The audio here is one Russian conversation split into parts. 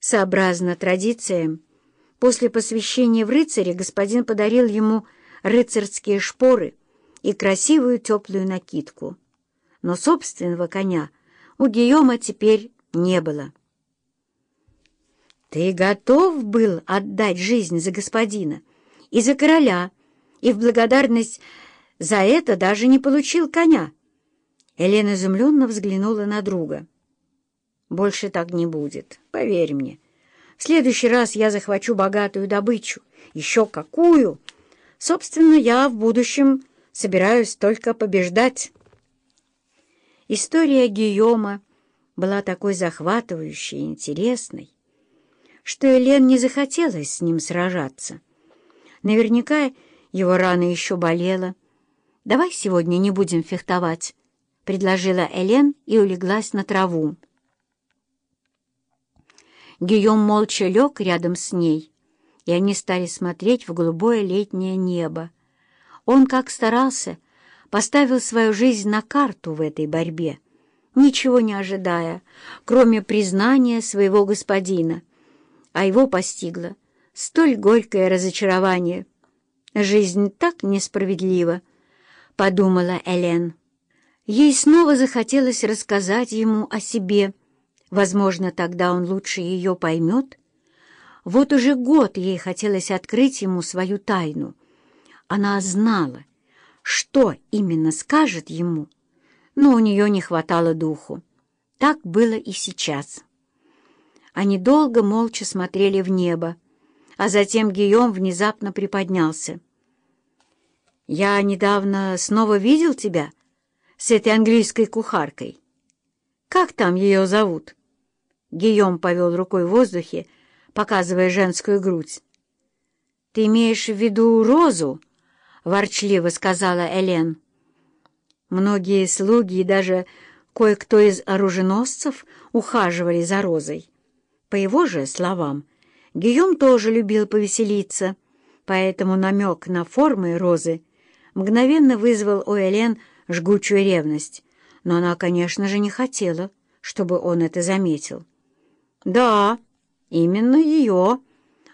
Сообразно традициям, после посвящения в рыцаре господин подарил ему рыцарские шпоры и красивую теплую накидку. Но собственного коня у Гийома теперь не было. «Ты готов был отдать жизнь за господина и за короля, и в благодарность за это даже не получил коня?» Елена изумленно взглянула на друга. «Больше так не будет, поверь мне. В следующий раз я захвачу богатую добычу. Еще какую! Собственно, я в будущем собираюсь только побеждать». История Гийома была такой захватывающей и интересной, что Элен не захотелось с ним сражаться. Наверняка его рана еще болела. «Давай сегодня не будем фехтовать», — предложила Элен и улеглась на траву. Гийом молча лег рядом с ней, и они стали смотреть в голубое летнее небо. Он, как старался, поставил свою жизнь на карту в этой борьбе, ничего не ожидая, кроме признания своего господина, а его постигло столь горькое разочарование. «Жизнь так несправедлива», — подумала Элен. Ей снова захотелось рассказать ему о себе, Возможно, тогда он лучше ее поймет. Вот уже год ей хотелось открыть ему свою тайну. Она знала, что именно скажет ему, но у нее не хватало духу. Так было и сейчас. Они долго молча смотрели в небо, а затем Гийом внезапно приподнялся. «Я недавно снова видел тебя с этой английской кухаркой. Как там ее зовут?» Гийом повел рукой в воздухе, показывая женскую грудь. «Ты имеешь в виду Розу?» — ворчливо сказала Элен. Многие слуги и даже кое-кто из оруженосцев ухаживали за Розой. По его же словам, Гийом тоже любил повеселиться, поэтому намек на формы Розы мгновенно вызвал у Элен жгучую ревность, но она, конечно же, не хотела, чтобы он это заметил. «Да, именно ее.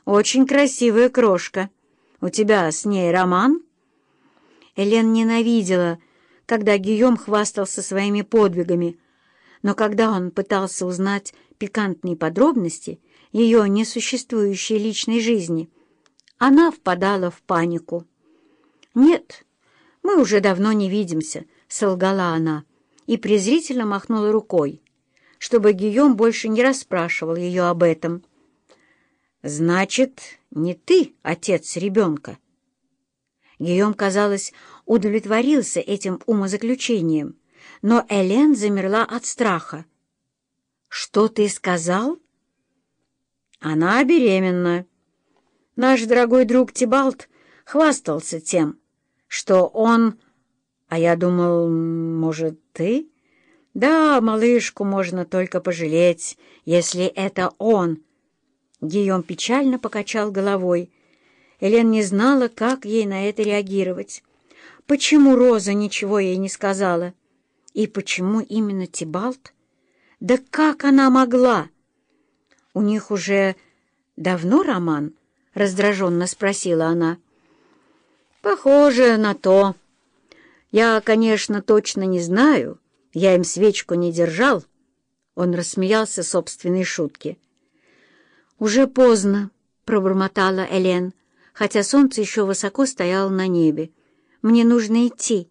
Очень красивая крошка. У тебя с ней роман?» Элен ненавидела, когда Гийом хвастался своими подвигами, но когда он пытался узнать пикантные подробности ее несуществующей личной жизни, она впадала в панику. «Нет, мы уже давно не видимся», — солгала она и презрительно махнула рукой чтобы Гийом больше не расспрашивал ее об этом. «Значит, не ты отец ребенка?» Гийом, казалось, удовлетворился этим умозаключением, но Элен замерла от страха. «Что ты сказал?» «Она беременна. Наш дорогой друг Тибалт хвастался тем, что он... А я думал, может, ты?» Да, малышку можно только пожалеть, если это он. Гийом печально покачал головой. Элен не знала, как ей на это реагировать. Почему Роза ничего ей не сказала? И почему именно Тибалт? Да как она могла? У них уже давно роман? Раздраженно спросила она. Похоже на то. Я, конечно, точно не знаю, я им свечку не держал. Он рассмеялся собственной шутке. «Уже поздно», — пробормотала Элен, хотя солнце еще высоко стояло на небе. «Мне нужно идти».